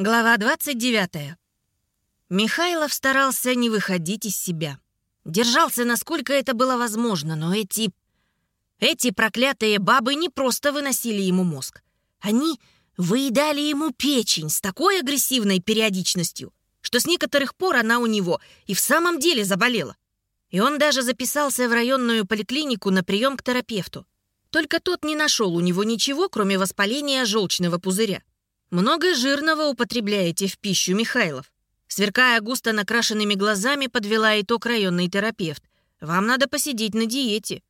Глава 29. Михайлов старался не выходить из себя. Держался, насколько это было возможно, но эти... Эти проклятые бабы не просто выносили ему мозг. Они выедали ему печень с такой агрессивной периодичностью, что с некоторых пор она у него и в самом деле заболела. И он даже записался в районную поликлинику на прием к терапевту. Только тот не нашел у него ничего, кроме воспаления желчного пузыря. Много жирного употребляете в пищу, Михайлов. Сверкая густо накрашенными глазами, подвела итог районный терапевт. Вам надо посидеть на диете.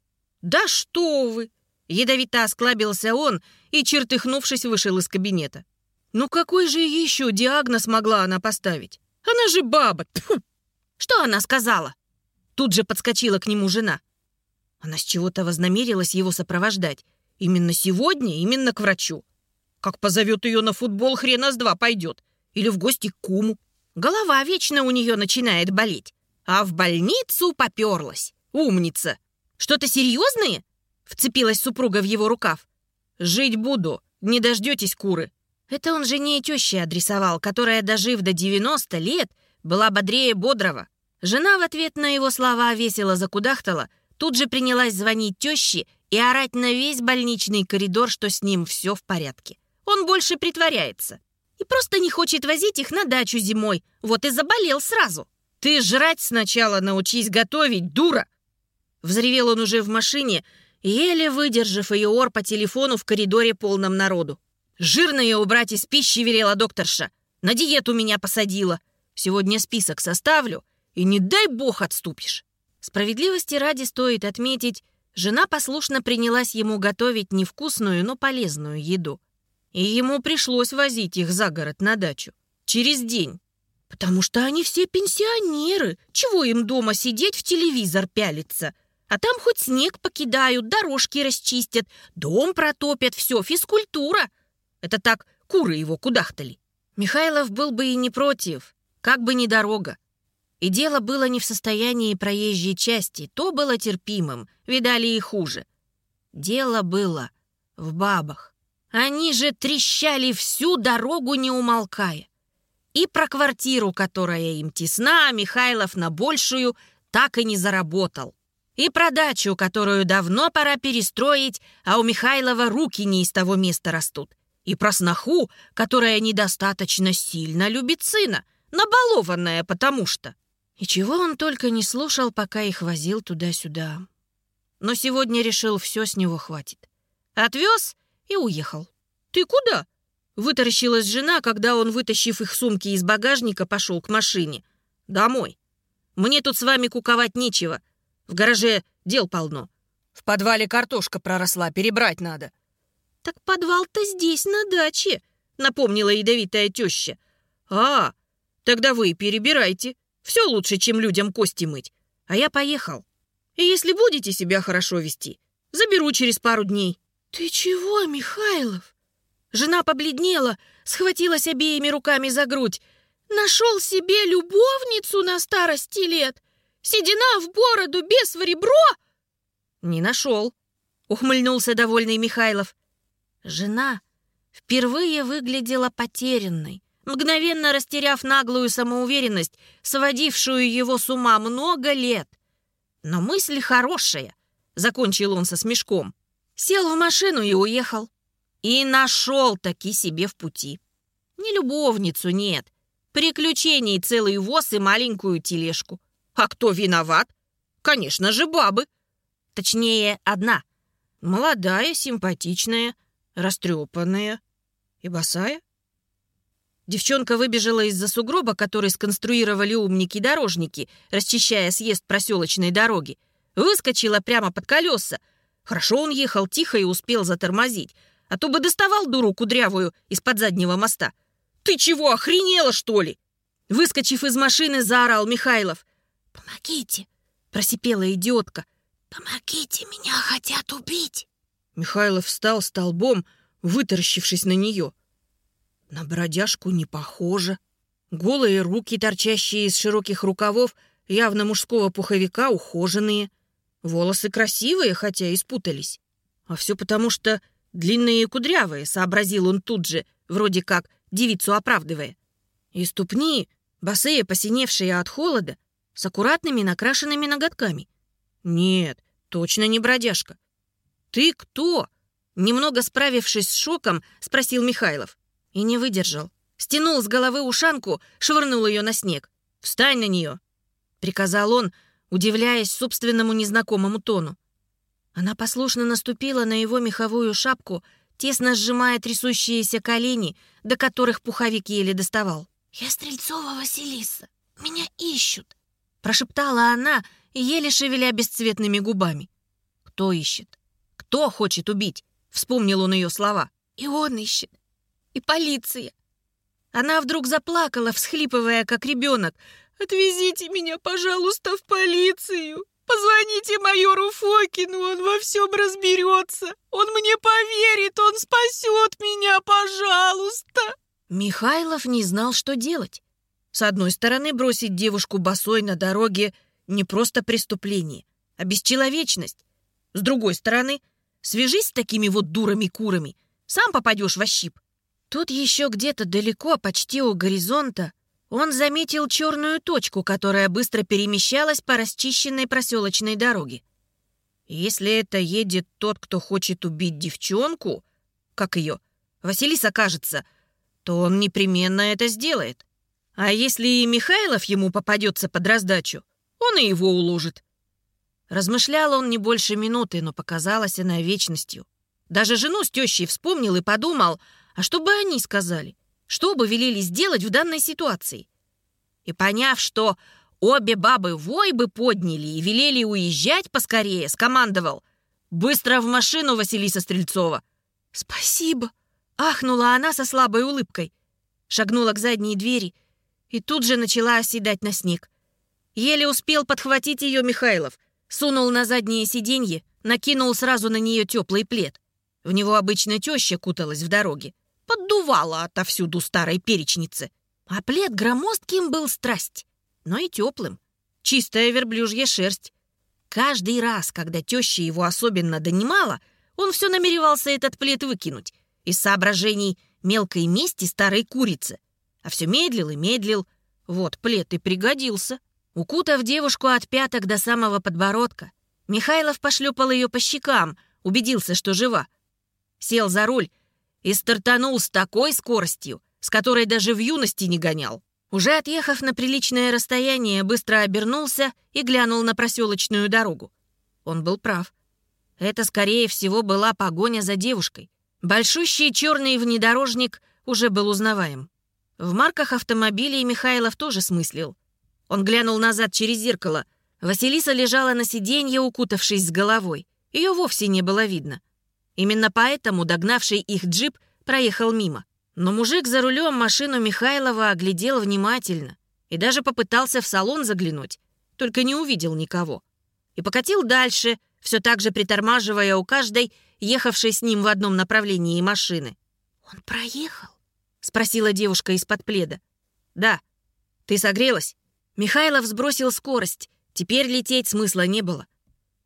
Да что вы! Ядовито осклабился он и, чертыхнувшись, вышел из кабинета. Ну какой же еще диагноз могла она поставить? Она же баба! Тьфу! Что она сказала? Тут же подскочила к нему жена. Она с чего-то вознамерилась его сопровождать. Именно сегодня, именно к врачу. Как позовет ее на футбол, хрена с два пойдет. Или в гости к куму. Голова вечно у нее начинает болеть. А в больницу поперлась. Умница. Что-то серьезное? Вцепилась супруга в его рукав. Жить буду. Не дождетесь куры. Это он жене и теще адресовал, которая, дожив до 90 лет, была бодрее бодрого. Жена в ответ на его слова весело закудахтала, Тут же принялась звонить теще и орать на весь больничный коридор, что с ним все в порядке. Он больше притворяется. И просто не хочет возить их на дачу зимой. Вот и заболел сразу. «Ты жрать сначала научись готовить, дура!» Взревел он уже в машине, еле выдержав ее ор по телефону в коридоре полном народу. «Жирное убрать из пищи велела докторша. На диету меня посадила. Сегодня список составлю, и не дай бог отступишь». Справедливости ради стоит отметить, жена послушно принялась ему готовить невкусную, но полезную еду. И ему пришлось возить их за город на дачу. Через день. Потому что они все пенсионеры. Чего им дома сидеть в телевизор пялиться? А там хоть снег покидают, дорожки расчистят, дом протопят, все, физкультура. Это так куры его кудахтали. Михайлов был бы и не против, как бы не дорога. И дело было не в состоянии проезжей части, то было терпимым, видали и хуже. Дело было в бабах. Они же трещали всю дорогу, не умолкая. И про квартиру, которая им тесна, Михайлов на большую так и не заработал. И про дачу, которую давно пора перестроить, а у Михайлова руки не из того места растут. И про сноху, которая недостаточно сильно любит сына, набалованная потому что. И чего он только не слушал, пока их возил туда-сюда. Но сегодня решил, все с него хватит. Отвез и уехал. «Ты куда?» Вытаращилась жена, когда он, вытащив их сумки из багажника, пошел к машине. «Домой. Мне тут с вами куковать нечего. В гараже дел полно. В подвале картошка проросла, перебрать надо». «Так подвал-то здесь, на даче», — напомнила ядовитая теща. «А, тогда вы перебирайте», все лучше, чем людям кости мыть. А я поехал. И если будете себя хорошо вести, заберу через пару дней». «Ты чего, Михайлов?» Жена побледнела, схватилась обеими руками за грудь. «Нашел себе любовницу на старости лет? Седина в бороду, без в ребро?» «Не нашел», — ухмыльнулся довольный Михайлов. Жена впервые выглядела потерянной, мгновенно растеряв наглую самоуверенность, сводившую его с ума много лет. Но мысль хорошая, закончил он со смешком. Сел в машину и уехал. И нашел таки себе в пути. Не любовницу, нет. Приключений целый воз и маленькую тележку. А кто виноват? Конечно же, бабы. Точнее, одна. Молодая, симпатичная, растрепанная и босая. Девчонка выбежала из-за сугроба, который сконструировали умники-дорожники, расчищая съезд проселочной дороги. Выскочила прямо под колеса. Хорошо он ехал тихо и успел затормозить, а то бы доставал дуру кудрявую из-под заднего моста. «Ты чего, охренела, что ли?» Выскочив из машины, заорал Михайлов. «Помогите!» — просипела идиотка. «Помогите, меня хотят убить!» Михайлов встал столбом, вытаращившись на нее. На бродяжку не похоже. Голые руки, торчащие из широких рукавов, явно мужского пуховика, ухоженные. Волосы красивые, хотя и спутались. А все потому, что длинные и кудрявые, сообразил он тут же, вроде как девицу оправдывая. И ступни, босые, посиневшие от холода, с аккуратными накрашенными ноготками. Нет, точно не бродяжка. «Ты кто?» Немного справившись с шоком, спросил Михайлов. И не выдержал. Стянул с головы ушанку, швырнул ее на снег. «Встань на нее!» Приказал он, удивляясь собственному незнакомому тону. Она послушно наступила на его меховую шапку, тесно сжимая трясущиеся колени, до которых пуховик еле доставал. «Я Стрельцова Василиса. Меня ищут», — прошептала она, еле шевеля бесцветными губами. «Кто ищет? Кто хочет убить?» — вспомнил он ее слова. «И он ищет. И полиция». Она вдруг заплакала, всхлипывая, как ребенок. «Отвезите меня, пожалуйста, в полицию!» Позвоните майору Фокину, он во всем разберется. Он мне поверит, он спасет меня, пожалуйста. Михайлов не знал, что делать. С одной стороны, бросить девушку босой на дороге не просто преступление, а бесчеловечность. С другой стороны, свяжись с такими вот дурами-курами, сам попадешь в щип. Тут еще где-то далеко, почти у горизонта, он заметил черную точку, которая быстро перемещалась по расчищенной проселочной дороге. Если это едет тот, кто хочет убить девчонку, как ее, Василиса кажется, то он непременно это сделает. А если и Михайлов ему попадется под раздачу, он и его уложит. Размышлял он не больше минуты, но показалась она вечностью. Даже жену с тещей вспомнил и подумал, а что бы они сказали? Что бы велели сделать в данной ситуации? И поняв, что обе бабы вой бы подняли и велели уезжать поскорее, скомандовал «Быстро в машину, Василиса Стрельцова!» «Спасибо!» — ахнула она со слабой улыбкой. Шагнула к задней двери и тут же начала оседать на снег. Еле успел подхватить ее Михайлов, сунул на заднее сиденье, накинул сразу на нее теплый плед. В него обычно теща куталась в дороге поддувало отовсюду старой перечницы. А плед громоздким был страсть, но и теплым. Чистая верблюжья шерсть. Каждый раз, когда теща его особенно донимала, он все намеревался этот плед выкинуть из соображений мелкой мести старой курицы. А все медлил и медлил. Вот плед и пригодился. Укутав девушку от пяток до самого подбородка, Михайлов пошлепал ее по щекам, убедился, что жива. Сел за руль и стартанул с такой скоростью, с которой даже в юности не гонял. Уже отъехав на приличное расстояние, быстро обернулся и глянул на проселочную дорогу. Он был прав. Это, скорее всего, была погоня за девушкой. Большущий черный внедорожник уже был узнаваем. В марках автомобилей Михайлов тоже смыслил. Он глянул назад через зеркало. Василиса лежала на сиденье, укутавшись с головой. Ее вовсе не было видно. Именно поэтому догнавший их джип проехал мимо. Но мужик за рулем машину Михайлова оглядел внимательно и даже попытался в салон заглянуть, только не увидел никого. И покатил дальше, все так же притормаживая у каждой, ехавшей с ним в одном направлении машины. «Он проехал?» — спросила девушка из-под пледа. «Да. Ты согрелась?» Михайлов сбросил скорость. Теперь лететь смысла не было.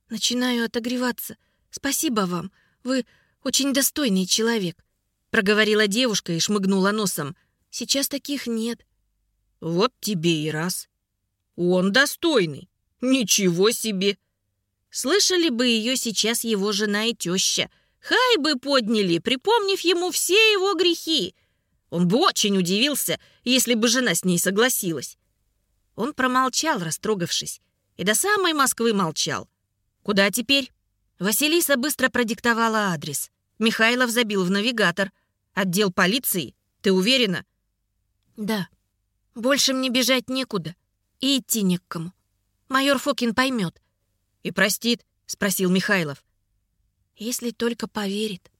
«Начинаю отогреваться. Спасибо вам. Вы очень достойный человек», — проговорила девушка и шмыгнула носом. «Сейчас таких нет». «Вот тебе и раз. Он достойный. Ничего себе!» Слышали бы ее сейчас его жена и теща. Хай бы подняли, припомнив ему все его грехи. Он бы очень удивился, если бы жена с ней согласилась. Он промолчал, растрогавшись, и до самой Москвы молчал. Куда теперь? Василиса быстро продиктовала адрес. Михайлов забил в навигатор. «Отдел полиции? Ты уверена?» «Да. Больше мне бежать некуда. И идти не к кому. Майор Фокин поймет». «И простит?» — спросил Михайлов. «Если только поверит».